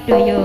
കുട്ടയോ